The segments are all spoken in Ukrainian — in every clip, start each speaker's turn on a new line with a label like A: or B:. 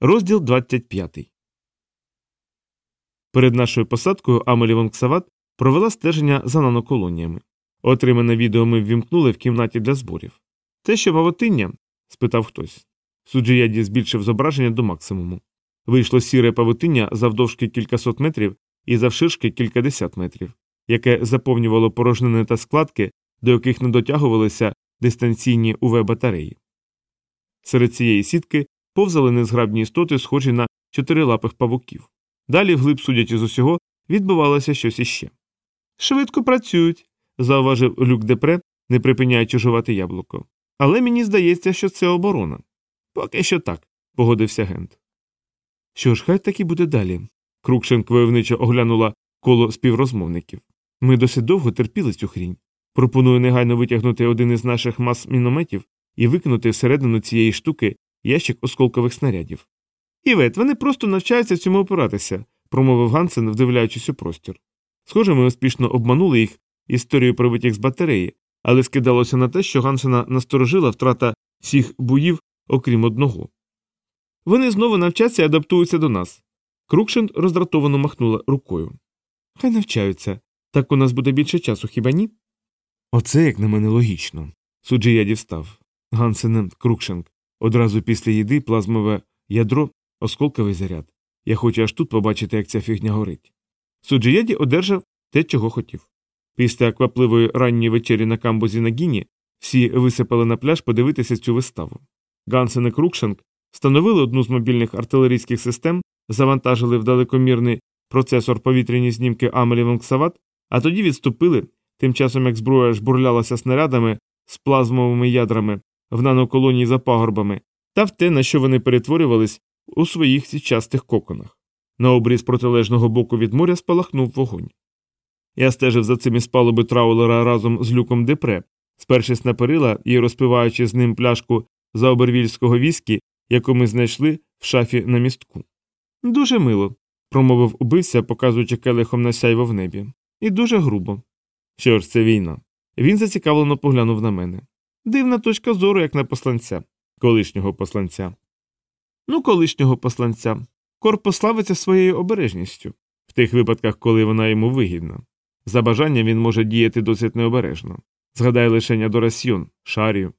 A: Розділ 25. Перед нашою посадкою Амелі Вонксават провела стеження за наноколоніями. Отримане відео ми ввімкнули в кімнаті для зборів. Це що павутиння? спитав хтось. Суджияді збільшив зображення до максимуму. Вийшло сіре павутиння завдовжки кількасот метрів і завширшки кількадесят метрів, яке заповнювало порожнини та складки, до яких не дотягувалися дистанційні ув батареї. Серед цієї сітки повзали незграбні істоти, схожі на чотирилапих павуків. Далі, вглиб судячи з усього, відбувалося щось іще. Швидко працюють, зауважив Люк Депре, не припиняючи жувати яблуко. Але мені здається, що це оборона. Поки що так, погодився Гент. Що ж, хай так і буде далі. Крукшенк войовничо оглянула коло співрозмовників. Ми досить довго терпіли цю хрінь. Пропоную негайно витягнути один із наших мас мінометів і викинути всередину цієї штуки ящик осколкових снарядів. Івет, вони просто навчаються цьому опиратися, промовив Гансен, вдивляючись у простір. Схоже, ми успішно обманули їх історією про витяг з батареї, але скидалося на те, що Гансена насторожила втрата всіх боїв, окрім одного. Вони знову навчаться і адаптуються до нас. Крукшин роздратовано махнула рукою. Хай навчаються. Так у нас буде більше часу, хіба ні? Оце, як на мене, логічно. Суджія дістав. Гансен Крукшенк. Одразу після їди плазмове ядро, осколковий заряд. Я хочу аж тут побачити, як ця фігня горить. Суджієді одержав те, чого хотів. Після квапливої ранньої вечері на камбузі на Гіні всі висипали на пляж подивитися цю виставу. Гансен і Крукшенк встановили одну з мобільних артилерійських систем, завантажили в далекомірний процесор повітряні знімки Амелі Вонксават, а тоді відступили, тим часом як зброя жбурлялася снарядами з плазмовими ядрами в наноколонії за пагорбами, та в те, на що вони перетворювались у своїх січастих коконах. На обріз протилежного боку від моря спалахнув вогонь. Я стежив за цим із палуби траулера разом з люком депре, спершись на перила і розпиваючи з ним пляшку заобервільського віскі, яку ми знайшли в шафі на містку. Дуже мило, промовив убивця, показуючи келихом на сяйво в небі. І дуже грубо. Що ж, це війна. Він зацікавлено поглянув на мене. Дивна точка зору, як на посланця, колишнього посланця. Ну, колишнього посланця. Корпус славиться своєю обережністю, в тих випадках, коли вона йому вигідна. За бажанням він може діяти досить необережно. Згадай лише Дорасьйон, Шарію.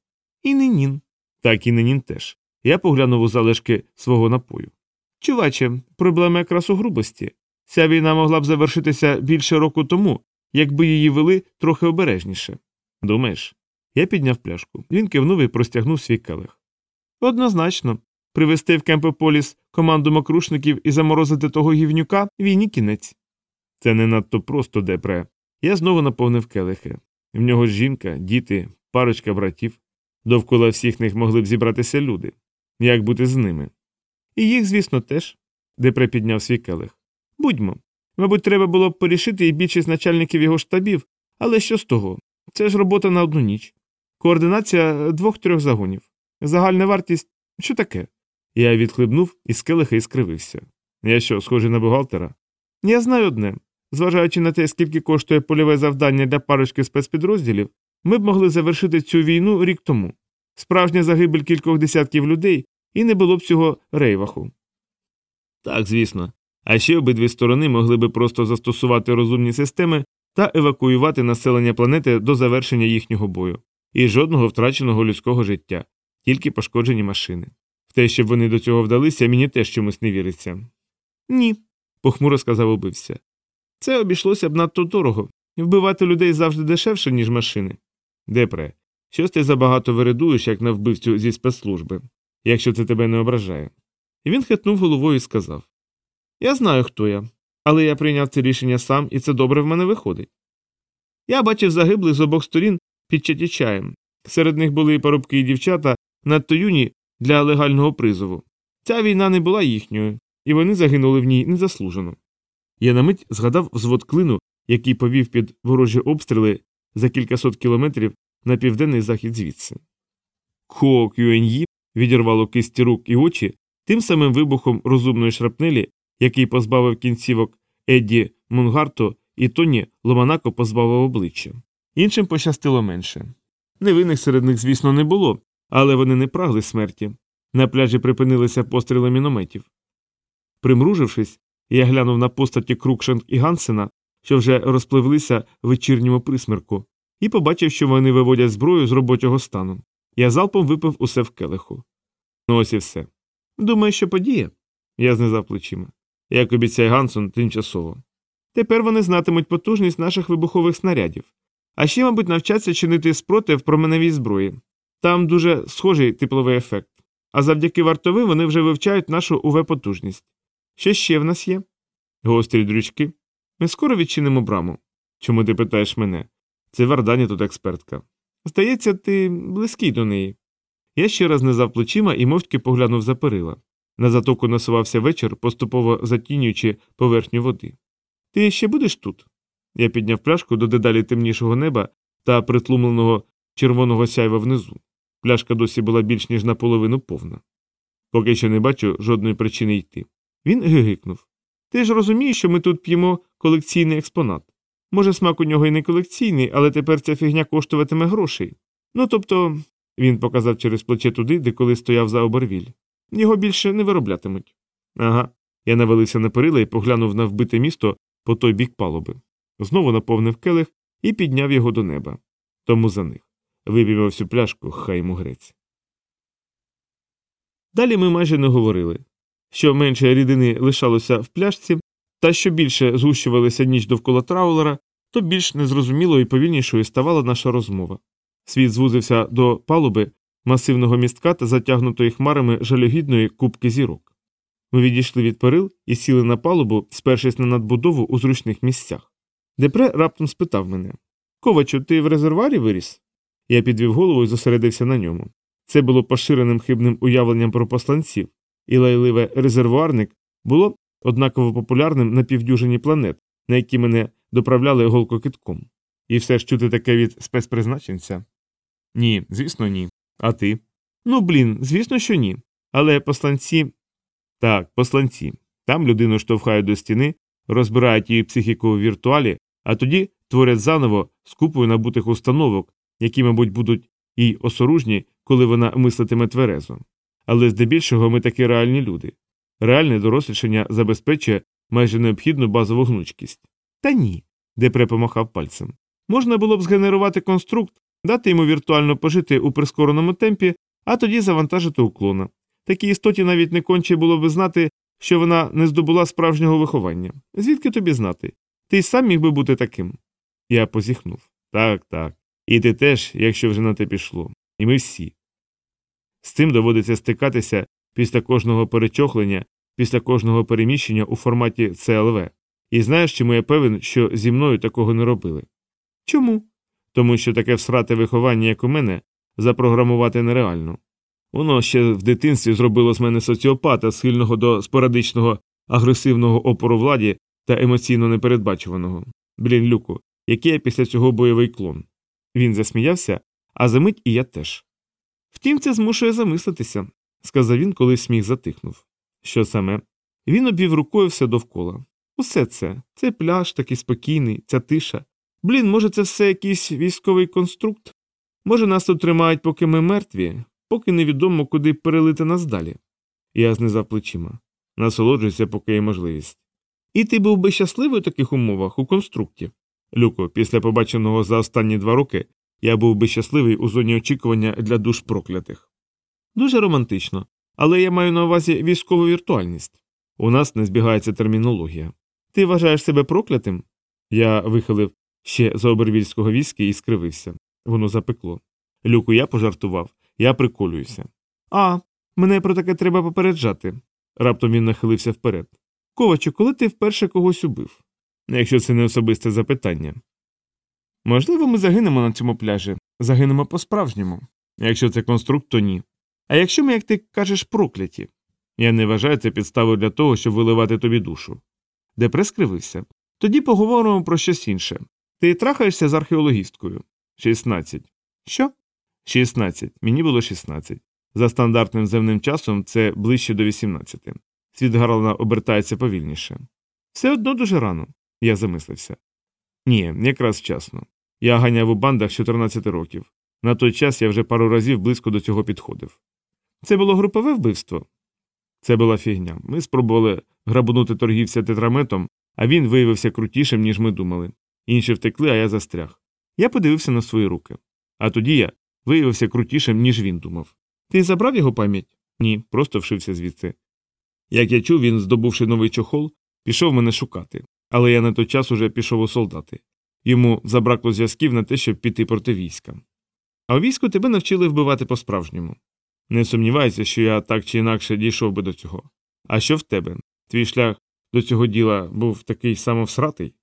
A: І Ненін. Так і Ненін теж. Я поглянув у залишки свого напою. Чуваче, проблема якраз у грубості. Ця війна могла б завершитися більше року тому, якби її вели трохи обережніше. Думаєш? Я підняв пляшку. Він кивнув і простягнув свій келих. Однозначно, привезти в Кемпополіс команду макрушників і заморозити того гівнюка війні кінець. Це не надто просто депре. Я знову наповнив келихи. В нього жінка, діти, парочка братів. Довкола всіх них могли б зібратися люди. Як бути з ними? І їх, звісно, теж. Депре підняв свій келих. Будьмо. Мабуть, треба було б порішити і більшість начальників його штабів, але що з того? Це ж робота на одну ніч. Координація двох-трьох загонів. Загальна вартість що таке? Я відхлибнув із келиха і скривився. Я що, схожий на бухгалтера? Я знаю одне. Зважаючи на те, скільки коштує польове завдання для парочки спецпідрозділів, ми б могли завершити цю війну рік тому. Справжня загибель кількох десятків людей і не було б цього рейваху. Так, звісно. А ще обидві сторони могли би просто застосувати розумні системи та евакуювати населення планети до завершення їхнього бою, і жодного втраченого людського життя, тільки пошкоджені машини. В те, щоб вони до цього вдалися, мені теж чомусь не віриться. Ні, похмуро сказав убивця. Це обійшлося б надто дорого. Вбивати людей завжди дешевше, ніж машини. Депре, щось ти забагато виридуєш, як на вбивцю зі спецслужби, якщо це тебе не ображає. Він хитнув головою і сказав Я знаю, хто я, але я прийняв це рішення сам, і це добре в мене виходить. Я бачив загиблих з обох сторін під чаєм. Серед них були парубки і дівчата, надто юні для легального призову. Ця війна не була їхньою, і вони загинули в ній незаслужено. Я на мить згадав взвод клину, який повів під ворожі обстріли за кількасот кілометрів на південний захід звідси. Кхо Кюеньї відірвало кисті рук і очі тим самим вибухом розумної шрапнелі, який позбавив кінцівок Едді Мунгарто і Тоні Ломанако позбавив обличчя. Іншим пощастило менше. Невинних серед них, звісно, не було, але вони не прагли смерті. На пляжі припинилися постріли мінометів. Примружившись, я глянув на постаті Крукшенк і Гансена, що вже розпливлися в вечірньому присмірку, і побачив, що вони виводять зброю з робочого стану. Я залпом випив усе в келиху. Ну ось і все. Думаю, що подія? Я знизав плечима. Як обіцяє Гансон, тимчасово. Тепер вони знатимуть потужність наших вибухових снарядів, а ще, мабуть, навчаться чинити спротив променевій зброї. Там дуже схожий тепловий ефект. А завдяки вартовим вони вже вивчають нашу ув потужність. Що ще в нас є? Гострі дрючки. Ми скоро відчинимо браму. Чому ти питаєш мене? Це Вардані тут експертка. Здається, ти близький до неї. Я ще раз знизав плечима і мовчки поглянув за перила. На затоку насувався вечір, поступово затінюючи поверхню води. Ти ще будеш тут? Я підняв пляшку до дедалі темнішого неба та притлумленого червоного сяйва внизу. Пляшка досі була більш ніж наполовину повна. Поки що не бачу жодної причини йти. Він гигикнув. Ти ж розумієш, що ми тут п'ємо колекційний експонат. Може, смак у нього і не колекційний, але тепер ця фігня коштуватиме грошей. Ну тобто, він показав через плече туди, де коли стояв за оборвіль. Його більше не вироблятимуть. Ага. Я навалився на перила і поглянув на вбите місто по той бік палуби. Знову наповнив келих і підняв його до неба. Тому за них. Випівав всю пляшку, хай йому грець. Далі ми майже не говорили. Що менше рідини лишалося в пляшці, та що більше згущувалася ніч довкола траулера, то більш незрозумілою і повільнішою ставала наша розмова. Світ звузився до палуби масивного містка та затягнутої хмарами жалюгідної кубки зірок. Ми відійшли від перил і сіли на палубу, спершись на надбудову у зручних місцях. Депре раптом спитав мене Ковачу, ти в резервуарі виріс? Я підвів голову і зосередився на ньому. Це було поширеним хибним уявленням про посланців, і лайливе резервуарник було однаково популярним на півдюжині планет, на які мене доправляли голкокитком. І все ж чути таке від спецпризначенця? Ні, звісно, ні. А ти? Ну, блін, звісно, що ні. Але посланці. Так, посланці. Там людину штовхають до стіни, розбирають її психіку в віртуалі, а тоді творять заново з купою набутих установок, які, мабуть, будуть їй осоружні, коли вона мислитиме тверезо. Але здебільшого ми такі реальні люди. Реальне дорослішання забезпечує майже необхідну базову гнучкість. Та ні, Депре помахав пальцем. Можна було б згенерувати конструкт, дати йому віртуально пожити у прискореному темпі, а тоді завантажити уклона. Такій істоті навіть не конче було б знати, що вона не здобула справжнього виховання. Звідки тобі знати? Ти й сам міг би бути таким. Я позіхнув. Так, так. І ти теж, якщо вже на те пішло. І ми всі. З цим доводиться стикатися після кожного перечохлення, після кожного переміщення у форматі CLV. І знаєш, чому я певен, що зі мною такого не робили? Чому? Тому що таке всрате виховання, як у мене, запрограмувати нереально. Воно ще в дитинстві зробило з мене соціопата, схильного до спорадичного агресивного опору владі та емоційно непередбачуваного. Блін, люку, який я після цього бойовий клон. Він засміявся, а за мить і я теж. Втім, це змушує замислитися, сказав він, коли сміх затихнув. Що саме? Він обвів рукою все довкола. Усе це, цей пляж такий спокійний, ця тиша. Блін, може, це все якийсь військовий конструкт? Може, нас тут тримають, поки ми мертві, поки невідомо, куди перелити нас далі. Я знизав плечима. Насолоджуйся, поки є можливість. І ти був би щасливий у таких умовах, у конструкті. Люко, після побаченого за останні два роки я був би щасливий у зоні очікування для душ проклятих. Дуже романтично, але я маю на увазі військову віртуальність. У нас не збігається термінологія. Ти вважаєш себе проклятим? Я вихилив ще за обервільського віскі і скривився. Воно запекло. Люку, я пожартував, я приколююся. А, мене про таке треба попереджати. Раптом він нахилився вперед. Ковачу, коли ти вперше когось убив? Якщо це не особисте запитання. Можливо, ми загинемо на цьому пляжі, загинемо по-справжньому. Якщо це конструкт, то ні. А якщо ми, як ти кажеш, прокляті, я не вважаю це підставою для того, щоб виливати тобі душу. Депре скривився. Тоді поговоримо про щось інше. Ти трахаєшся з археологісткою? 16. Що? 16. Мені було 16. За стандартним земним часом це ближче до 18. Світ Гарлана обертається повільніше. Все одно дуже рано, я замислився. Ні, якраз вчасно. Я ганяв у бандах з 14 років. На той час я вже пару разів близько до цього підходив. Це було групове вбивство? Це була фігня. Ми спробували грабунути торгівця тетраметом, а він виявився крутішим, ніж ми думали. Інші втекли, а я застряг. Я подивився на свої руки. А тоді я виявився крутішим, ніж він думав. Ти забрав його пам'ять? Ні, просто вшився звідси. Як я чув, він, здобувши новий чохол, пішов мене шукати, але я на той час уже пішов у солдати. Йому забракло зв'язків на те, щоб піти проти війська. А у війську тебе навчили вбивати по-справжньому. Не сумнівайся, що я так чи інакше дійшов би до цього. А що в тебе? Твій шлях до цього діла був такий самовсратий?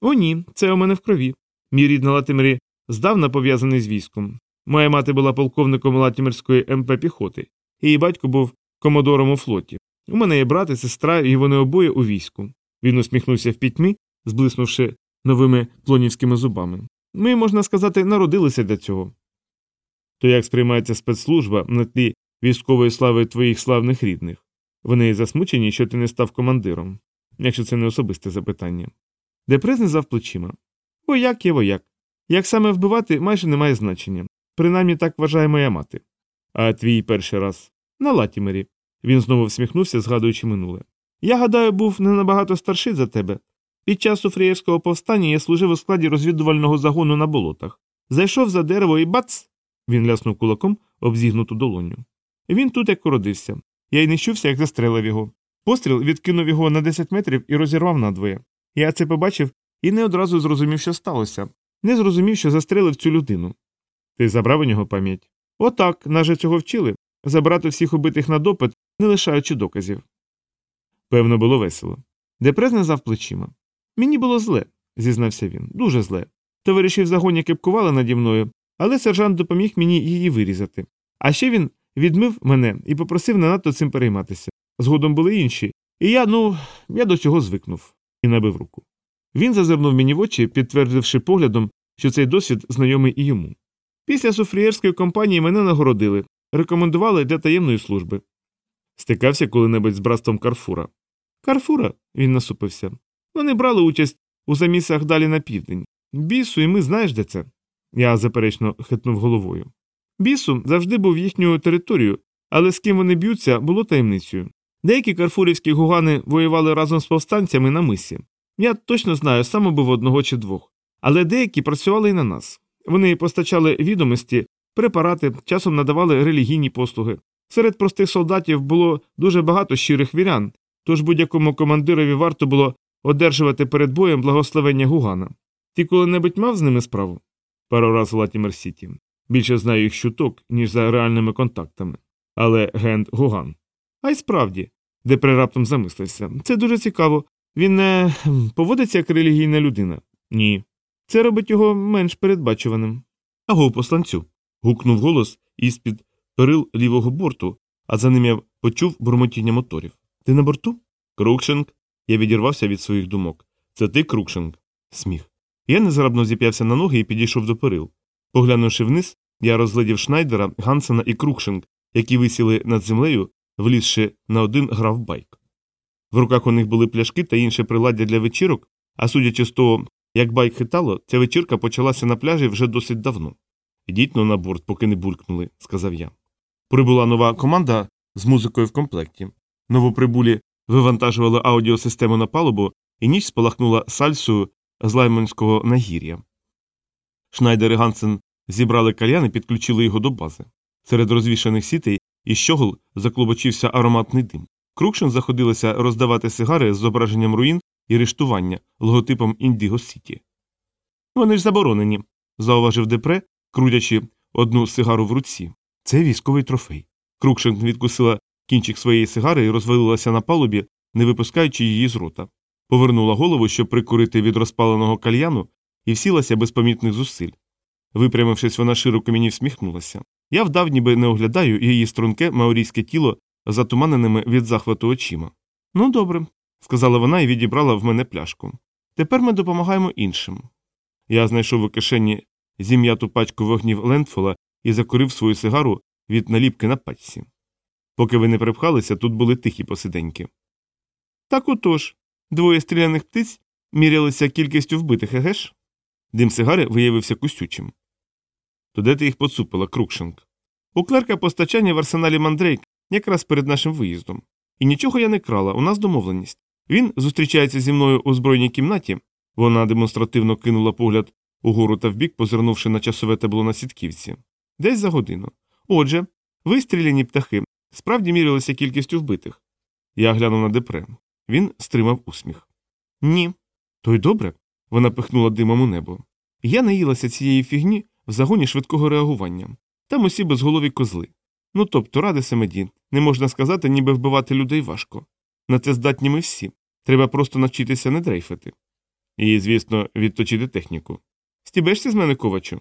A: О, ні, це у мене в крові. Мій рід на Латимирі здавна пов'язаний з військом. Моя мати була полковником Латимирської МП піхоти, її батько був комодором у флоті. У мене є брат і сестра, і вони обоє у війську. Він усміхнувся в пітьмі, зблиснувши новими плонівськими зубами. Ми, можна сказати, народилися для цього. То як сприймається спецслужба на тлі військової слави твоїх славних рідних? Вони засмучені, що ти не став командиром, якщо це не особисте запитання. Депрес знизав плечима. Вояк є вояк. Як саме вбивати, майже не має значення. Принаймні так вважає моя мати. А твій перший раз на Латімері. Він знову всміхнувся, згадуючи минуле. Я гадаю, був не набагато старший за тебе. Під час суфрієвського повстання я служив у складі розвідувального загону на болотах. Зайшов за дерево і бац. Він ляснув кулаком об зігнуту долоню. Він тут як уродився. Я й не чувся, як застрелив його. Постріл відкинув його на 10 метрів і розірвав надвоє. Я це побачив і не одразу зрозумів, що сталося. Не зрозумів, що застрелив цю людину. Ти забрав у нього пам'ять? Отак, нас же цього вчили забрати всіх убитих на допит, не лишаючи доказів. Певно, було весело. Депрес знизав плечима. Мені було зле, зізнався він, дуже зле. Товариші в загоні кепкували наді мною, але сержант допоміг мені її вирізати. А ще він відмив мене і попросив не надто цим перейматися. Згодом були інші, і я, ну, я до цього звикнув і набив руку. Він зазирнув мені в очі, підтвердивши поглядом, що цей досвід знайомий і йому. Після суфрієрської компанії мене нагородили, рекомендували для таємної служби. Стикався коли-небудь з братством Карфура. Карфура, він насупився. Вони брали участь у замісах далі на південь. Бісу, і ми знаєш, де це? Я заперечно хитнув головою. Бісу завжди був їхньою територією, але з ким вони б'ються, було таємницею. Деякі карфурівські гугани воювали разом з повстанцями на мисі. Я точно знаю, саме був одного чи двох. Але деякі працювали і на нас. Вони постачали відомості, препарати, часом надавали релігійні послуги. Серед простих солдатів було дуже багато щирих вірян, тож будь-якому командирові варто було одержувати перед боєм благословення Гугана. Ти коли-небудь мав з ними справу? Пару раз Латімер Сіті. Більше знаю їх щуток, ніж за реальними контактами. Але Генд Гуган. А й справді, де раптом замислився. Це дуже цікаво. Він не поводиться як релігійна людина? Ні. Це робить його менш передбачуваним. Аго, посланцю. гукнув голос із під перил лівого борту, а за ним я почув бурмотіння моторів. Ти на борту? Крукшинг. Я відірвався від своїх думок. Це ти, Крукшинг? Сміх. Я незграбно зіп'явся на ноги і підійшов до перил. Поглянувши вниз, я розглядів Шнайдера, Гансена і Крукшинг, які висіли над землею, влізши на один грав байк. В руках у них були пляшки та інше приладдя для вечірок, а судячи з того, як байк хитало, ця вечірка почалася на пляжі вже досить давно. Ідіть но на борт, поки не булькнули, сказав я. Прибула нова команда з музикою в комплекті. Новоприбулі вивантажували аудіосистему на палубу, і ніч спалахнула сальсою з лайманського нагір'я. Шнайдер і Гансен зібрали кальян і підключили його до бази. Серед розвішаних сітей і щогол заклубочився ароматний дим. Крукшин заходилися роздавати сигари з зображенням руїн і рештування логотипом Індіго Сіті. Вони ж заборонені, зауважив депре, крутячи одну сигару в руці. Це військовий трофей. Крукшин відкусила кінчик своєї сигари і розвалилася на палубі, не випускаючи її з рота. Повернула голову, щоб прикурити від розпаленого кальяну, і всілася без помітних зусиль. Випрямившись, вона широко мені всміхнулася. Я вдав, ніби не оглядаю її струнке маорійське тіло затуманеними від захвату очима. Ну, добре, сказала вона і відібрала в мене пляшку. Тепер ми допомагаємо іншим. Я знайшов у кишені зім'яту пачку вогнів Лендфола і закурив свою сигару від наліпки на пачці. Поки ви не припхалися, тут були тихі посиденьки. Так отож, двоє стріляних птиць мірялися кількістю вбитих, егеш? Дим сигари виявився кустючим. То де ти їх поцупила, Крукшинг? У клерка постачання в арсеналі Мандрейк якраз перед нашим виїздом. І нічого я не крала, у нас домовленість. Він зустрічається зі мною у збройній кімнаті. Вона демонстративно кинула погляд угору та вбік, позирнувши на часове табло на сітківці. Десь за годину. Отже, вистріляні птахи справді мірялися кількістю вбитих. Я глянув на депре. Він стримав усміх. Ні. То й добре. Вона пихнула димом у небо. Я наїлася цієї фігні в загоні швидкого реагування. Там усі безголові козли. Ну тобто, ради Семеді, не можна сказати, ніби вбивати людей важко. На це здатні ми всі. Треба просто навчитися не дрейфити. І, звісно, відточити техніку. Стібешся з мене, ковачу?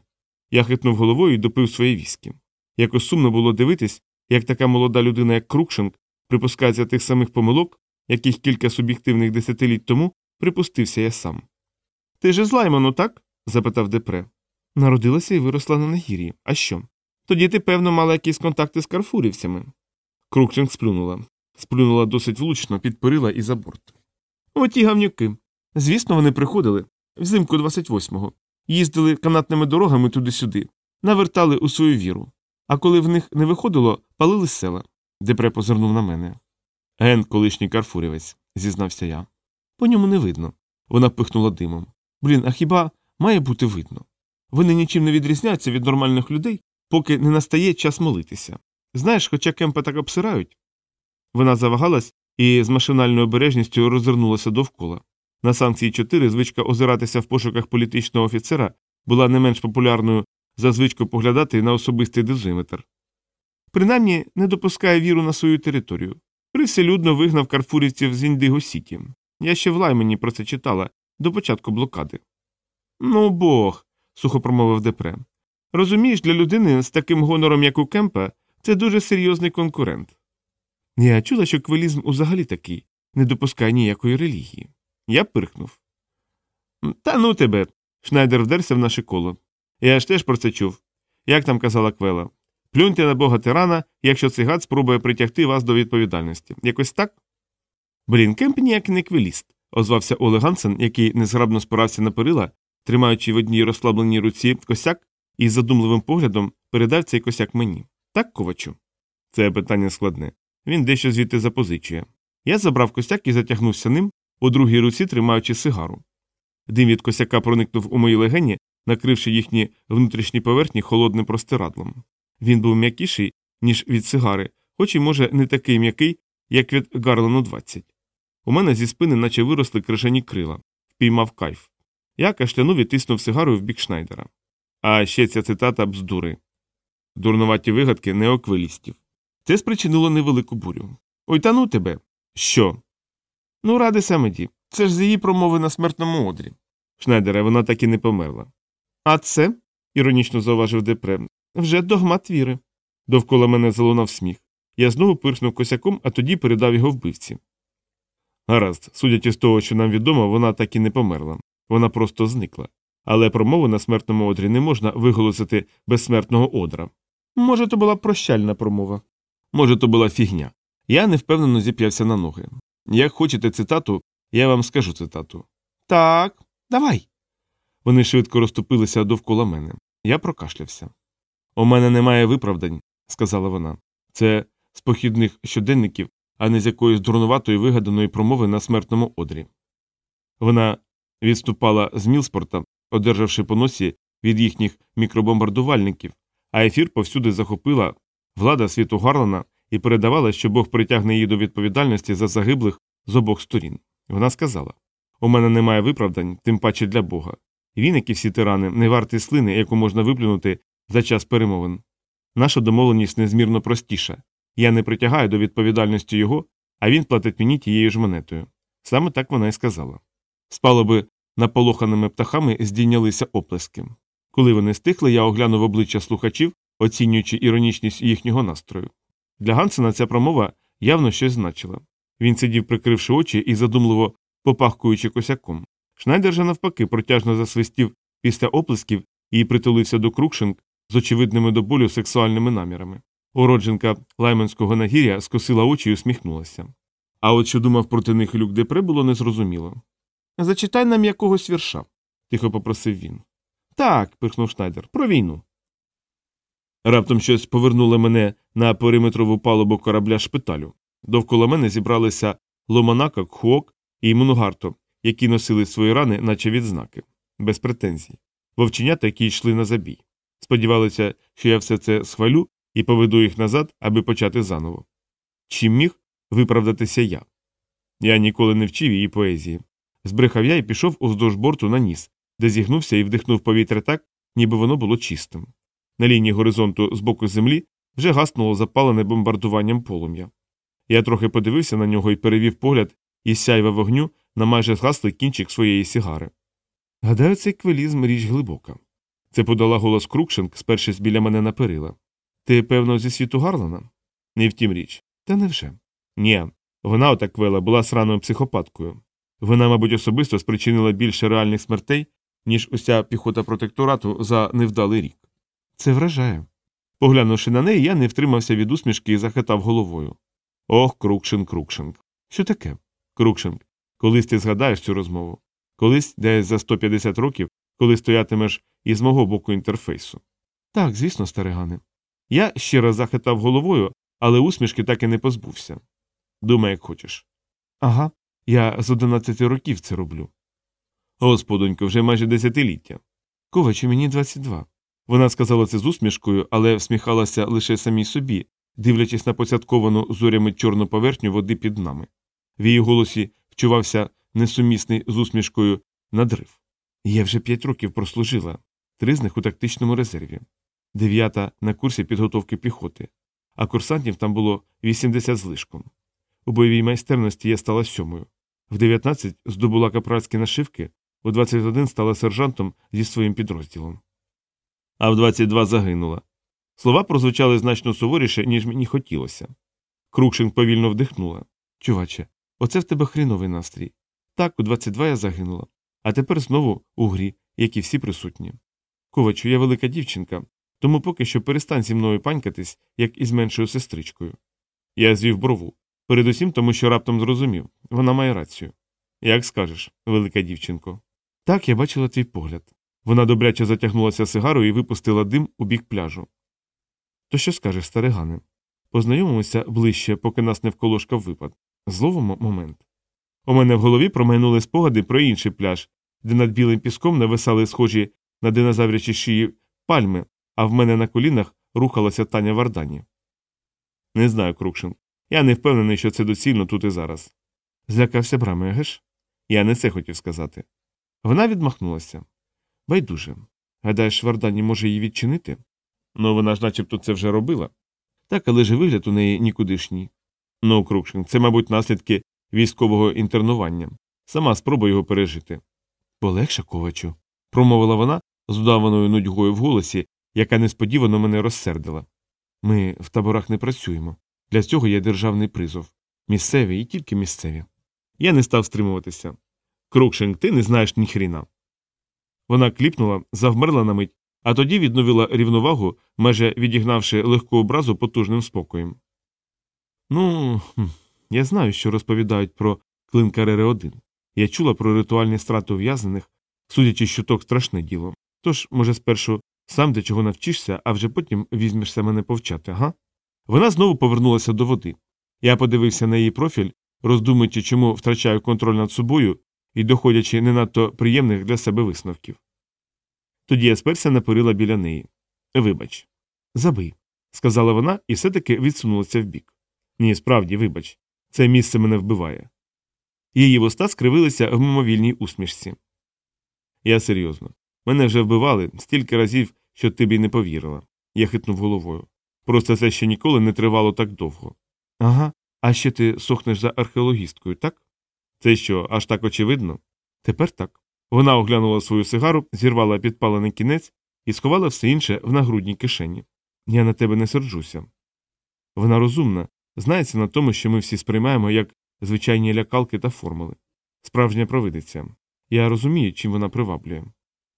A: Я хитнув головою і допив своє віскі. Якось сумно було дивитись, як така молода людина, як Крукшинг, припускається тих самих помилок, яких кілька суб'єктивних десятиліть тому припустився я сам. Ти же з Лайману, так? запитав Депре. Народилася і виросла на нагір'ї. А що? Тоді ти, певно, мала якісь контакти з карфурівцями. Крукчинг сплюнула. Сплюнула досить влучно, підпорила і за борт. Оті гавнюки. Звісно, вони приходили взимку 28-го, їздили канатними дорогами туди-сюди, навертали у свою віру. А коли в них не виходило, палили села. Депре позирнув на мене. Ген, колишній карфурівець, зізнався я. По ньому не видно. Вона пихнула димом. Блін, а хіба має бути видно? Вони нічим не відрізняються від нормальних людей, поки не настає час молитися. Знаєш, хоча кемпа так обсирають. Вона завагалась і з машинальною обережністю розвернулася довкола. На санкції 4 звичка озиратися в пошуках політичного офіцера була не менш популярною за звичку поглядати на особистий дозиметр. Принаймні не допускає віру на свою територію. Привселюдно вигнав карфурівців з Індиго Сіті. Я ще в Лаймені про це читала до початку блокади. Ну, бог, сухо промовив Депре. Розумієш, для людини з таким гонором, як у Кемпа, це дуже серйозний конкурент. Я чула, що квелізм взагалі такий, не допускає ніякої релігії. Я пирхнув. Та ну тебе. Шнайдер вдерся в наше коло. Я ж теж про це чув. Як там казала Квела? Плюньте на бога тирана, якщо цей гад спробує притягти вас до відповідальності. Якось так? Блін, Кемп ніякий не квеліст, озвався Оле Гансен, який незграбно спирався на перила, тримаючи в одній розслабленій руці косяк і задумливим поглядом передав цей косяк мені. Так, ковачу? Це питання складне. Він дещо звідти запозичує. Я забрав косяк і затягнувся ним, у другій руці тримаючи сигару. Дим від косяка проникнув у мої легені, накривши їхні внутрішні поверхні холодним простирадлом. Він був м'якіший, ніж від сигари, хоч і, може, не такий м'який, як від Гарлену 20. У мене зі спини наче виросли крижані крила, впіймав кайф. Я кашлянув і тиснув сигарою в бік Шнайдера. А ще ця цитата бздури. Дурнуваті вигадки неоквилістів. Це спричинило невелику бурю. Ой, та ну тебе. Що? Ну, ради Семеді. Це ж з її промови на смертному одрі. Шнайдере, вона так і не померла. А це, іронічно зауважив Депре, вже догмат віри. Довкола мене залунав сміх. Я знову пирхнув косяком, а тоді передав його вбивці. Гаразд, судячи з того, що нам відомо, вона так і не померла. Вона просто зникла. Але промову на смертному одрі не можна виголосити безсмертного одра. Може, то була прощальна промова. Може, то була фігня. Я невпевнено зіп'явся на ноги. Як хочете цитату, я вам скажу цитату. Так, давай. Вони швидко розступилися довкола мене. Я прокашлявся. У мене немає виправдань, сказала вона. Це з похідних щоденників, а не з якоїсь дурнуватої вигаданої промови на смертному одрі. Вона відступала з Мілспорта, одержавши по носі від їхніх мікробомбардувальників, а ефір повсюди захопила влада світу Гарлана і передавала, що Бог притягне її до відповідальності за загиблих з обох сторін. Вона сказала У мене немає виправдань, тим паче для Бога. Він, як і всі тирани, не вартий слини, яку можна виплюнути за час перемовин. Наша домовленість незмірно простіша. Я не притягаю до відповідальності його, а він платить мені тією ж монетою. Саме так вона й сказала. Спало би наполоханими птахами здійнялися оплески. Коли вони стихли, я оглянув обличчя слухачів, оцінюючи іронічність їхнього настрою. Для Гансена ця промова явно щось значила. Він сидів, прикривши очі і задумливо попахкуючи косяком. Шнайдер же навпаки протяжно засвистів після оплесків і притулився до Крукшинг з очевидними до болю сексуальними намірами. Уродженка лайманського нагір'я скосила очі і усміхнулася. А от що думав проти них люк Депре, було незрозуміло. Зачитай нам якогось вірша, тихо попросив він. Так, пирхнув Шнайдер, про війну. Раптом щось повернуло мене на периметрову палубу корабля шпиталю. Довкола мене зібралися Ломанака, Кхуок і Мунугарто, які носили свої рани, наче відзнаки, без претензій, вовченята, які йшли на забій. Сподівалися, що я все це схвалю і поведу їх назад, аби почати заново. Чим міг виправдатися я? Я ніколи не вчив її поезії. Збрехав я і пішов уздовж борту на ніс, де зігнувся і вдихнув повітря так, ніби воно було чистим. На лінії горизонту з боку землі вже гаснуло запалене бомбардуванням полум'я. Я трохи подивився на нього і перевів погляд із сяйва вогню на майже згаслий кінчик своєї сігари. Гадаю, цей квелізм річ глибока. Це подала голос Крукшенк, спершись біля мене на перила. Ти, певно, зі світу Гарлана? Не втім річ. Та невже? Ні, вона ота квела була сраною психопаткою. Вона, мабуть, особисто спричинила більше реальних смертей, ніж уся піхота протекторату за невдалий рік. Це вражає. Поглянувши на неї, я не втримався від усмішки і захитав головою. Ох, Крукшин, Крукшинг. Що таке? Крукшинг, колись ти згадаєш цю розмову? Колись десь за 150 років, коли стоятимеш із мого боку інтерфейсу. Так, звісно, старигане. Я ще раз захитав головою, але усмішки так і не позбувся. Думай, як хочеш. Ага, я з 11 років це роблю. Господонько, вже майже десятиліття. Ковачу, мені 22. Вона сказала це з усмішкою, але всміхалася лише самій собі, дивлячись на поцятковану зорями чорну поверхню води під нами. В її голосі вчувався несумісний з усмішкою надрив. Я вже п'ять років прослужила, три з них у тактичному резерві, дев'ята на курсі підготовки піхоти, а курсантів там було 80 злишком. У бойовій майстерності я стала сьомою. В 19 здобула капральські нашивки, у 21 стала сержантом зі своїм підрозділом. А в 22 загинула. Слова прозвучали значно суворіше, ніж мені хотілося. Крукшин повільно вдихнула. Чуваче, оце в тебе хріновий настрій. Так, у 22 я загинула, а тепер знову у грі, як і всі присутні. Ковачу, я велика дівчинка, тому поки що перестань зі мною панькатись, як із меншою сестричкою. Я звів брову. Передусім тому, що раптом зрозумів вона має рацію. Як скажеш, велика дівчинко. Так, я бачила твій погляд. Вона добряче затягнулася сигарою і випустила дим у бік пляжу. То що скажеш, старигане? Познайомимося ближче, поки нас не вколошкав випад. Зловимо момент. У мене в голові промайнули спогади про інший пляж, де над білим піском нависали схожі на динозаврячі шиї пальми, а в мене на колінах рухалася Таня Вардані. Не знаю, Крукшин. Я не впевнений, що це доцільно тут і зараз. Злякався брами, геш? Я не це хотів сказати. Вона відмахнулася. Байдуже. Гадаєш, Вардані може її відчинити? Ну, вона ж начебто це вже робила. Так, але ж вигляд у неї нікудишній. Ну, Крукшин, це, мабуть, наслідки військового інтернування. Сама спробуй його пережити. Полегше, ковачу, промовила вона з удаваною нудьгою в голосі, яка несподівано мене розсердила. Ми в таборах не працюємо. Для цього є державний призов. Місцеві і тільки місцеві. Я не став стримуватися. Крукшинг, ти не знаєш ні хріна. Вона кліпнула, завмерла на мить, а тоді відновила рівновагу, майже відігнавши легку образу потужним спокоєм. Ну, я знаю, що розповідають про клинкарере 1 Я чула про ритуальні страти ув'язнених, судячи, що то страшне діло. Тож, може, спершу сам до чого навчишся, а вже потім візьмешся мене повчати, га? Вона знову повернулася до води. Я подивився на її профіль, роздумуючи, чому втрачаю контроль над собою і доходячи не надто приємних для себе висновків. Тоді я сперся на перила біля неї. Вибач. Забий, сказала вона і все таки відсунулася вбік. Ні, справді, вибач, це місце мене вбиває. Її вуста скривилися в мимовільній усмішці. Я серйозно. Мене вже вбивали стільки разів, що ти б і не повірила. Я хитнув головою. Просто це ще ніколи не тривало так довго. Ага, а ще ти сохнеш за археологісткою, так? Це що, аж так очевидно? Тепер так. Вона оглянула свою сигару, зірвала підпалений кінець і сховала все інше в нагрудній кишені. Я на тебе не серджуся. Вона розумна, знається на тому, що ми всі сприймаємо як звичайні лякалки та формули. Справжня провидиця. Я розумію, чим вона приваблює.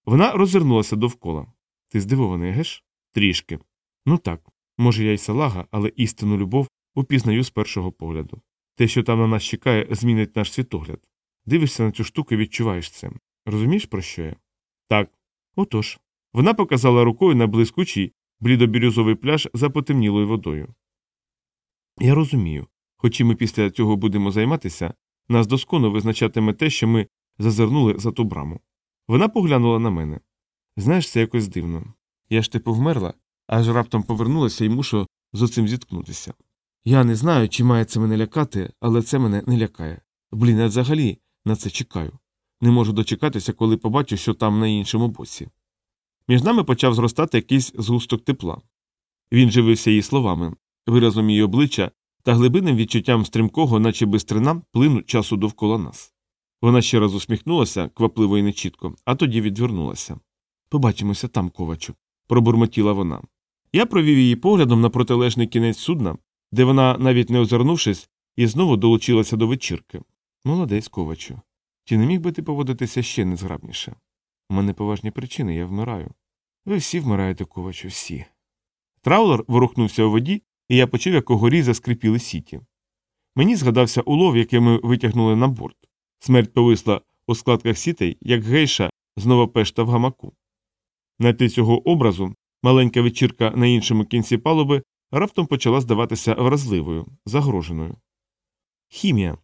A: Вона розвернулася довкола. Ти здивований, геш? Трішки. Ну так, може, я й салага, але істинну любов упізнаю з першого погляду. Те, що там на нас чекає, змінить наш світогляд. Дивишся на цю штуку і відчуваєш це. Розумієш, про що я? Так. Отож. Вона показала рукою на блискучий, блідобірюзовий пляж за потемнілою водою. Я розумію, хоч і ми після цього будемо займатися, нас досконо визначатиме те, що ми зазирнули за ту браму. Вона поглянула на мене. Знаєш, це якось дивно. Я ж типу вмерла, аж раптом повернулася і мушу з оцим зіткнутися. Я не знаю, чи має це мене лякати, але це мене не лякає. Блін, я взагалі на це чекаю. Не можу дочекатися, коли побачу, що там на іншому боці. Між нами почав зростати якийсь згусток тепла. Він живився її словами, виразом її обличчя та глибинним відчуттям стрімкого, наче бистрина, плину часу довкола нас. Вона ще раз усміхнулася, квапливо і нечітко, а тоді відвернулася. Побачимося там, ковачу, пробурмотіла вона. Я провів її поглядом на протилежний кінець судна, де вона, навіть не озирнувшись, і знову долучилася до вечірки. Молодець, ковачу. Чи не міг би ти поводитися ще незграбніше? У мене поважні причини, я вмираю. Ви всі вмираєте, ковачу, всі. Траулер ворухнувся у воді, і я почув, як у заскрипіли сіті. Мені згадався улов, який ми витягнули на борт. Смерть повисла у складках сітей, як гейша знову пешта в гамаку. На тлі цього образу маленька вечірка на іншому кінці палуби раптом почала здаватися вразливою, загроженою. Хімія.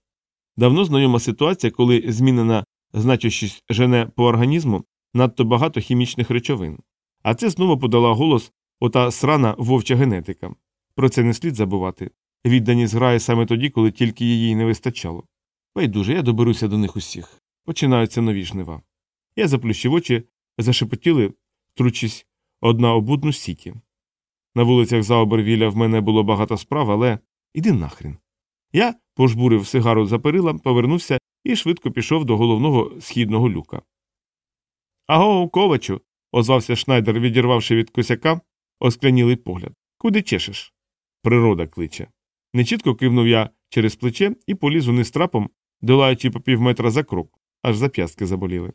A: Давно знайома ситуація, коли змінена значущість жене по організму надто багато хімічних речовин. А це знову подала голос ота срана вовча генетика. Про це не слід забувати. Відданість грає саме тоді, коли тільки її не вистачало. Байдуже, я доберуся до них усіх. Починаються нові жнива. Я заплющив очі, зашепотіли, тручись одна об одну сіті. На вулицях Заобервіля в мене було багато справ, але іди нахрін. Я пожбурив сигару за перила, повернувся і швидко пішов до головного східного люка. Аго, ковачу. озвався Шнайдер, відірвавши від косяка осклянілий погляд. Куди чешеш? Природа кличе. Нечітко кивнув я через плече і поліз униз трапом, долаючи по півметра за крок, аж зап'ястки заболіли.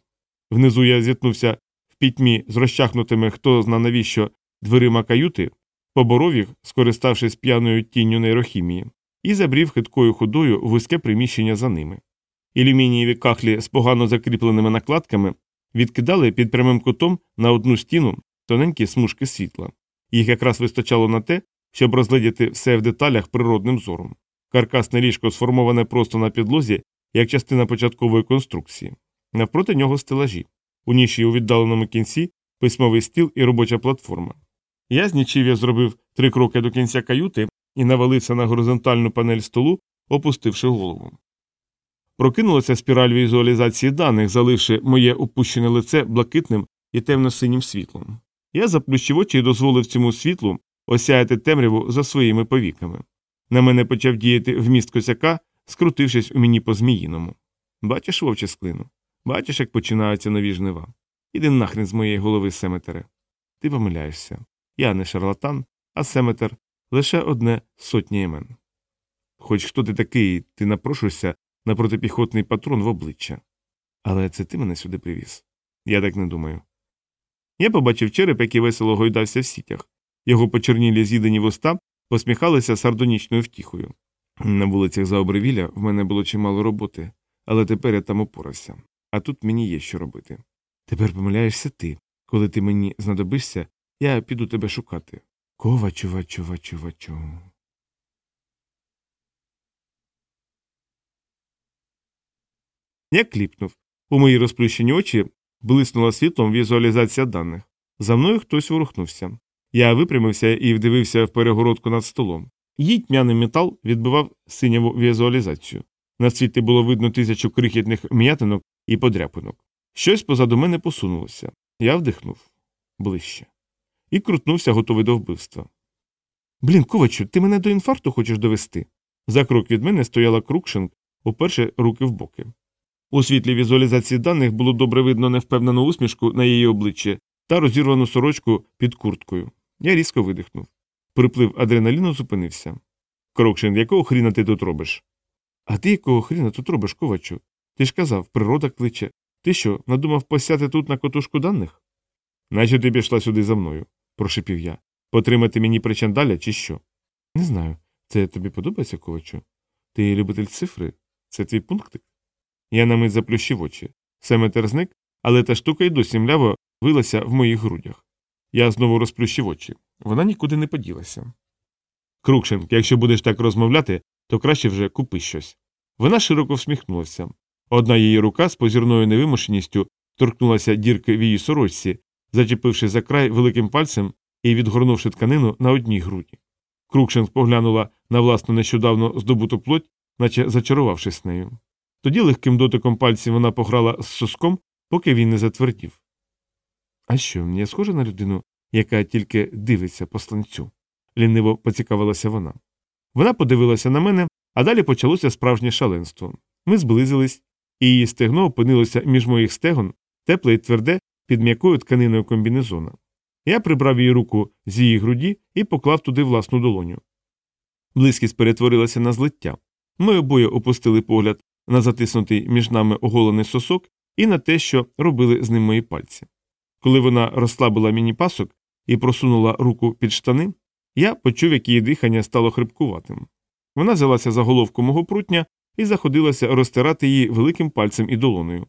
A: Внизу я зіткнувся в пітьмі з розчахнутими хто зна навіщо дверима каюти, поборов їх, скориставшись п'яною тінню нейрохімії, і забрів хиткою ходою вузьке приміщення за ними. Ілюмінієві кахлі з погано закріпленими накладками відкидали під прямим кутом на одну стіну тоненькі смужки світла. Їх якраз вистачало на те, щоб розглядіти все в деталях природним зором. Каркасне ліжко сформоване просто на підлозі, як частина початкової конструкції. Навпроти нього стелажі. У ніші у віддаленому кінці письмовий стіл і робоча платформа. Я з нічів'я зробив три кроки до кінця каюти і навалився на горизонтальну панель столу, опустивши голову. Прокинулася спіраль візуалізації даних, заливши моє опущене лице блакитним і темно-синім світлом. Я заплющив очі і дозволив цьому світлу осяяти темряву за своїми повіками. На мене почав діяти вміст косяка, скрутившись у мені по зміїному. Бачиш, вовче склину? Бачиш, як починаються нові жнива. Іди нахрен з моєї голови, Семетере. Ти помиляєшся. Я не шарлатан, а Семетер лише одне сотня імен. Хоч хто ти такий, ти напрошуєшся на протипіхотний патрон в обличчя. Але це ти мене сюди привіз. Я так не думаю. Я побачив череп, який весело гойдався в сітях. Його почернілі з'їдені вуста посміхалися сардонічною втіхою. На вулицях за обривілля в мене було чимало роботи, але тепер я там опорався. А тут мені є що робити. Тепер помиляєшся ти. Коли ти мені знадобишся, я піду тебе шукати. Ковачу, вачу, вачу, вачу. Я кліпнув. У мої розплющені очі блиснула світлом візуалізація даних. За мною хтось ворухнувся. Я випрямився і вдивився в перегородку над столом. Її тьмяний метал відбивав синяву візуалізацію. На світлі було видно тисячу крихітних м'ятинок і подряпинок. Щось позаду мене посунулося. Я вдихнув ближче. І крутнувся, готовий до вбивства. Блін, ковачу, ти мене до інфаркту хочеш довести? За крок від мене стояла Крукшинг, уперше руки в боки. У світлі візуалізації даних було добре видно невпевнену усмішку на її обличчі та розірвану сорочку під курткою. Я різко видихнув. Приплив адреналіну зупинився. Крокшин, якого хріна ти тут робиш? А ти якого хріна тут робиш, ковачу? Ти ж казав, природа кличе. Ти що, надумав посяти тут на котушку даних? Наче ти пішла сюди за мною, прошепів я. Потримати мені причандаля чи що? Не знаю. Це тобі подобається, ковачу? Ти любитель цифри? Це твій пунктик? Я на мить заплющив очі. Семетер зник, але та штука й досі мляво вилася в моїх грудях. Я знову розплющив очі. Вона нікуди не поділася. Крукшенк, якщо будеш так розмовляти, то краще вже купи щось. Вона широко всміхнулася. Одна її рука з позірною невимушеністю торкнулася дірки в її сорочці, зачепивши за край великим пальцем і відгорнувши тканину на одній груді. Крукшенк поглянула на власну нещодавно здобуту плоть, наче зачарувавшись нею. Тоді легким дотиком пальців вона пограла з соском, поки він не затвердів. А що, я схожа на людину, яка тільки дивиться посланцю? ліниво поцікавилася вона. Вона подивилася на мене, а далі почалося справжнє шаленство. Ми зблизились, і її стегно опинилося між моїх стегон, тепле і тверде, під м'якою тканиною комбінезона. Я прибрав її руку з її груді і поклав туди власну долоню. Близькість перетворилася на злиття. Ми обоє опустили погляд на затиснутий між нами оголений сосок і на те, що робили з ним мої пальці. Коли вона розслабила мені пасок і просунула руку під штани, я почув, як її дихання стало хрипкуватим. Вона взялася за головку мого прутня і заходилася розтирати її великим пальцем і долоною.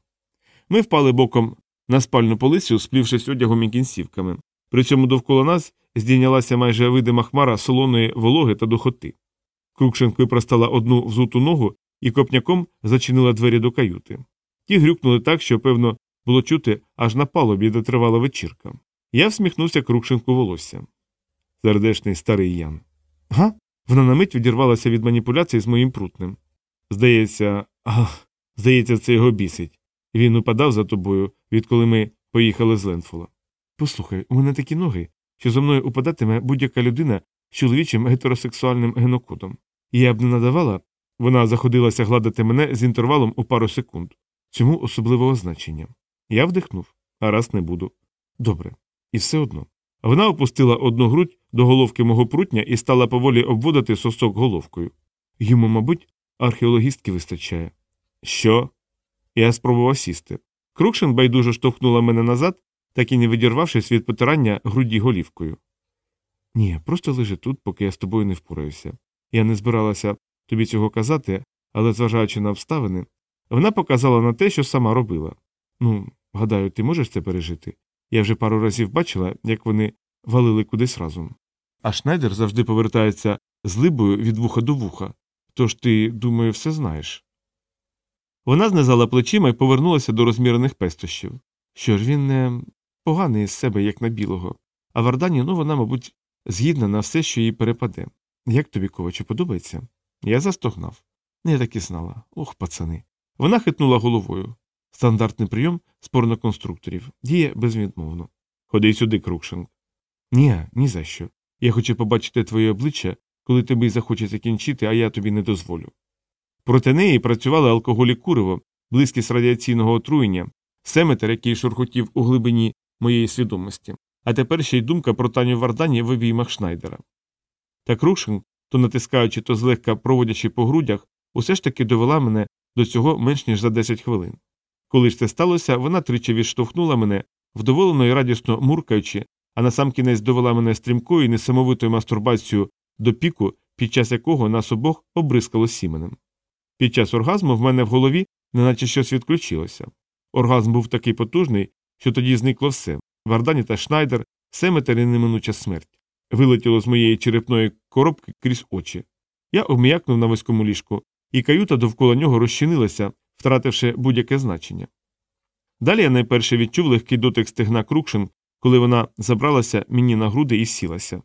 A: Ми впали боком на спальну полицю, сплівшись одягом і кінцівками. При цьому довкола нас здійнялася майже видима хмара солоної вологи та духоти. Крукшенк випростала одну взуту ногу і копняком зачинила двері до каюти. Ті грюкнули так, що, певно, було чути аж на палубі, де тривала вечірка. Я всміхнувся Крукшенку волосся. Сердешний старий Ян. Га? Вона на мить відірвалася від маніпуляцій з моїм прутнем. Здається, ах, здається, це його бісить. Він упадав за тобою, відколи ми поїхали з Ленфола. Послухай, у мене такі ноги, що за мною упадатиме будь-яка людина з чоловічим гетеросексуальним генокодом. І я б не надавала, вона заходилася гладити мене з інтервалом у пару секунд. Цьому особливого значення. Я вдихнув, а раз не буду. Добре. І все одно. Вона опустила одну грудь до головки мого прутня і стала поволі обводити сосок головкою. Йому, мабуть, археологістки вистачає. Що? Я спробував сісти. Крукшин байдуже штовхнула мене назад, так і не відірвавшись від потирання груді голівкою. Ні, просто лежи тут, поки я з тобою не впораюся. Я не збиралася тобі цього казати, але, зважаючи на обставини, вона показала на те, що сама робила. Ну, гадаю, ти можеш це пережити? Я вже пару разів бачила, як вони валили кудись разом. А Шнайдер завжди повертається з либою від вуха до вуха. Тож ти, думаю, все знаєш. Вона знизала плечима і повернулася до розмірених пестощів. Що ж він не поганий з себе, як на білого, а Вардані, ну вона, мабуть, згідна на все, що їй перепаде. Як тобі, ковачу, подобається? Я застогнав. Не так і знала. Ох, пацани. Вона хитнула головою. Стандартний прийом спорноконструкторів діє безвідмовно. Ходи сюди, Крукшинг. Ні, ні за що. Я хочу побачити твоє обличчя, коли тобі захочеться кінчити, а я тобі не дозволю. Проти неї працювали алкоголі куриво, близькість радіаційного отруєння, семетер, який шурхотів у глибині моєї свідомості, а тепер ще й думка про Таню Вардані в обіймах Шнайдера. Та Крукшинг, то натискаючи, то злегка проводячи по грудях, усе ж таки довела мене до цього менш ніж за 10 хвилин. Коли ж це сталося, вона тричі відштовхнула мене, вдоволено і радісно муркаючи, а насамкінець довела мене стрімкою і несамовитою мастурбацією до піку, під час якого нас обох обрискало сіменем. Під час оргазму в мене в голові неначе щось відключилося. Оргазм був такий потужний, що тоді зникло все Вардані та Шнайдер, Семетер і неминуча смерть. Вилетіло з моєї черепної коробки крізь очі. Я обм'якнув на вузькому ліжку, і каюта довкола нього розчинилася, втративши будь-яке значення. Далі я найперше відчув легкий дотик стегна Крукшин, коли вона забралася мені на груди і сілася.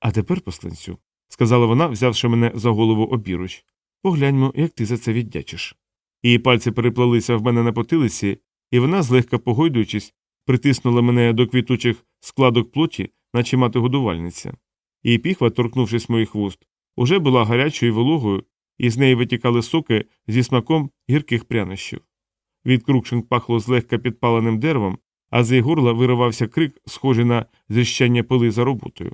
A: А тепер, посланцю, сказала вона, взявши мене за голову обіруч, погляньмо, як ти за це віддячиш. Її пальці переплелися в мене на потилиці, і вона, злегка погойдуючись, притиснула мене до квітучих складок плоті, наче мати годувальниця. Її піхва, торкнувшись моїх вуст, уже була гарячою і вологою, і з неї витікали соки зі смаком гірких прянощів. Від крукшин пахло злегка підпаленим деревом, а з її горла виривався крик, схожий на зріщання пили за роботою.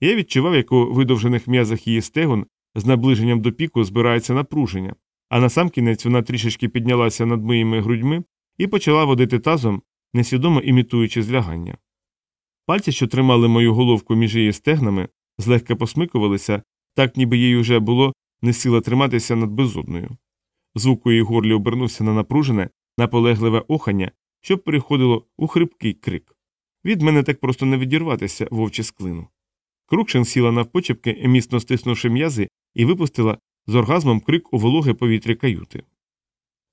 A: Я відчував, як у видовжених м'язах її стегон з наближенням до піку збирається напруження, а насамкінець вона трішечки піднялася над моїми грудьми і почала водити тазом, несвідомо імітуючи злягання. Пальці, що тримали мою головку між її стегнами, злегка посмикувалися, так ніби їй уже було не сила триматися над безодною. Звук у її горлі обернувся на напружене, наполегливе охання, що переходило у хрипкий крик. Від мене так просто не відірватися, вовче склину. Крукшин сіла навпочепки, міцно стиснувши м'язи, і випустила з оргазмом крик у вологе повітря каюти.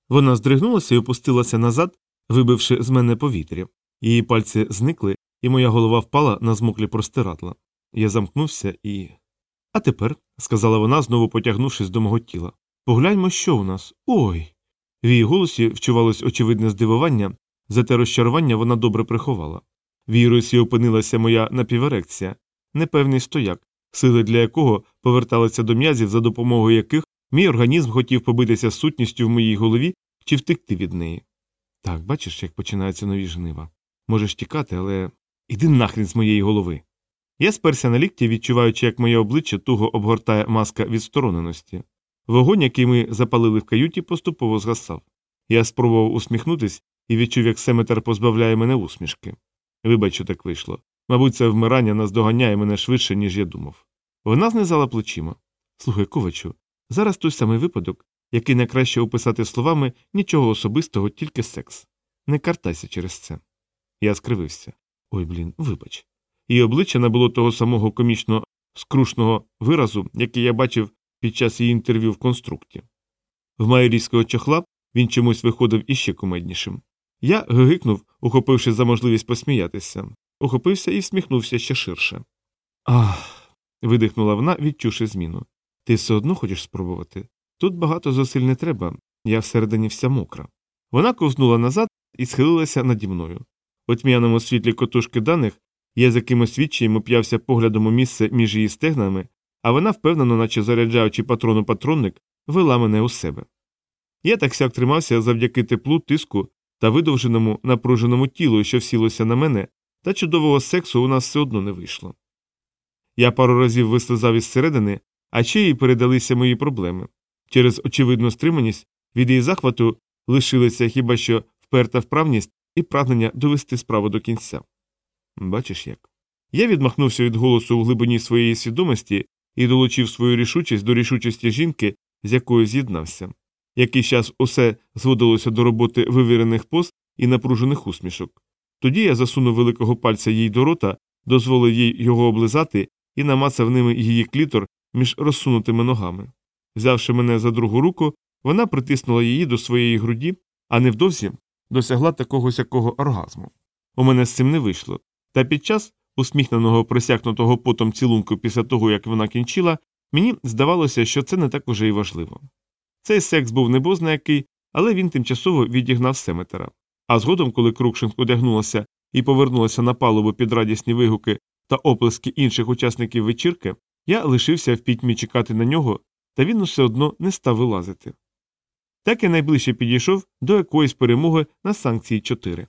A: Вона здригнулася і опустилася назад, вибивши з мене повітря. Її пальці зникли, і моя голова впала на змоклі простирадла. Я замкнувся і. А тепер, сказала вона, знову потягнувшись до мого тіла, погляньмо, що у нас. Ой. В її голосі вчувалось очевидне здивування, зате розчарування вона добре приховала. В її опинилася моя напіверекція, непевний стояк, сили для якого поверталися до м'язів, за допомогою яких мій організм хотів побитися сутністю в моїй голові чи втекти від неї. Так, бачиш, як починаються нові жнива. Можеш тікати, але іди нахрін з моєї голови. Я сперся на лікті, відчуваючи, як моє обличчя туго обгортає маска відстороненості. Вогонь, який ми запалили в каюті, поступово згасав. Я спробував усміхнутись і відчув, як Семетер позбавляє мене усмішки. Вибач, що так вийшло. Мабуть, це вмирання наздоганяє мене швидше, ніж я думав. Вона знизала плечима. Слухай, ковачу, зараз той самий випадок, який найкраще описати словами нічого особистого, тільки секс. Не картайся через це. Я скривився. Ой, блін, вибач. Її обличчя набуло того самого комічно скрушного виразу, який я бачив під час її інтерв'ю в конструкті. В майорійського чохла він чомусь виходив іще кумеднішим. Я гигикнув, ухопивши за можливість посміятися, ухопився і всміхнувся ще ширше. Ах. видихнула вона, відчувши зміну. Ти все одно хочеш спробувати? Тут багато зусиль не треба, я всередині вся мокра. Вона ковзнула назад і схилилася наді мною. У тьмяному світлі котушки даних я з якимось відчаєм уп'явся поглядом у місце між її стегнами, а вона, впевнено, наче заряджаючи патрону патронник, вела мене у себе. Я так сяк тримався завдяки теплу, тиску та видовженому напруженому тілу, що всілося на мене, та чудового сексу у нас все одно не вийшло. Я пару разів вислизав із середини, а ще їй передалися мої проблеми. Через очевидну стриманість від її захвату лишилися хіба що вперта вправність і прагнення довести справу до кінця. Бачиш як. Я відмахнувся від голосу у глибині своєї свідомості і долучив свою рішучість до рішучості жінки, з якою з'єднався. Якийсь час усе зводилося до роботи вивірених поз і напружених усмішок. Тоді я засунув великого пальця їй до рота, дозволив їй його облизати і намацав ними її клітор між розсунутими ногами. Взявши мене за другу руку, вона притиснула її до своєї груді, а невдовзі досягла такого сякого оргазму. У мене з цим не вийшло. Та під час усміхненого просякнутого потом цілунку після того, як вона кінчила, мені здавалося, що це не так уже й важливо. Цей секс був небозна який, але він тимчасово відігнав Семетера. А згодом, коли Крукшинг одягнулася і повернулася на палубу під радісні вигуки та оплески інших учасників вечірки, я лишився в пітьмі чекати на нього, та він усе одно не став вилазити. Так я найближче підійшов до якоїсь перемоги на санкції 4.